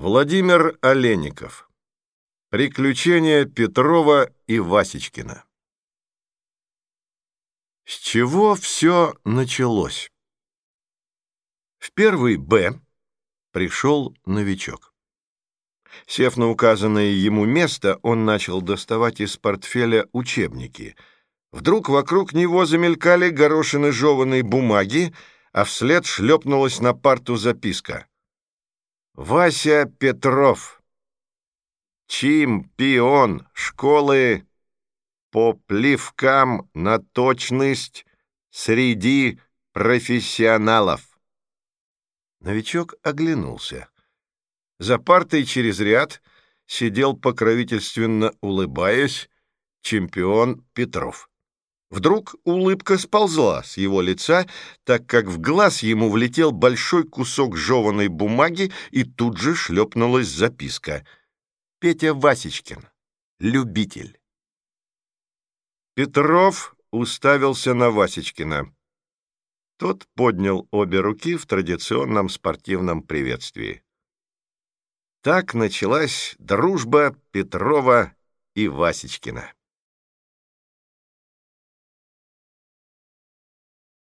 Владимир Олеников. Приключения Петрова и Васечкина. С чего все началось? В первый «Б» пришел новичок. Сев на указанное ему место, он начал доставать из портфеля учебники. Вдруг вокруг него замелькали горошины жеванной бумаги, а вслед шлепнулась на парту записка — Вася Петров. Чемпион школы по плевкам на точность среди профессионалов. Новичок оглянулся. За партой через ряд сидел покровительственно улыбаясь чемпион Петров. Вдруг улыбка сползла с его лица, так как в глаз ему влетел большой кусок жеванной бумаги, и тут же шлепнулась записка. «Петя Васечкин. Любитель». Петров уставился на Васечкина. Тот поднял обе руки в традиционном спортивном приветствии. Так началась дружба Петрова и Васечкина.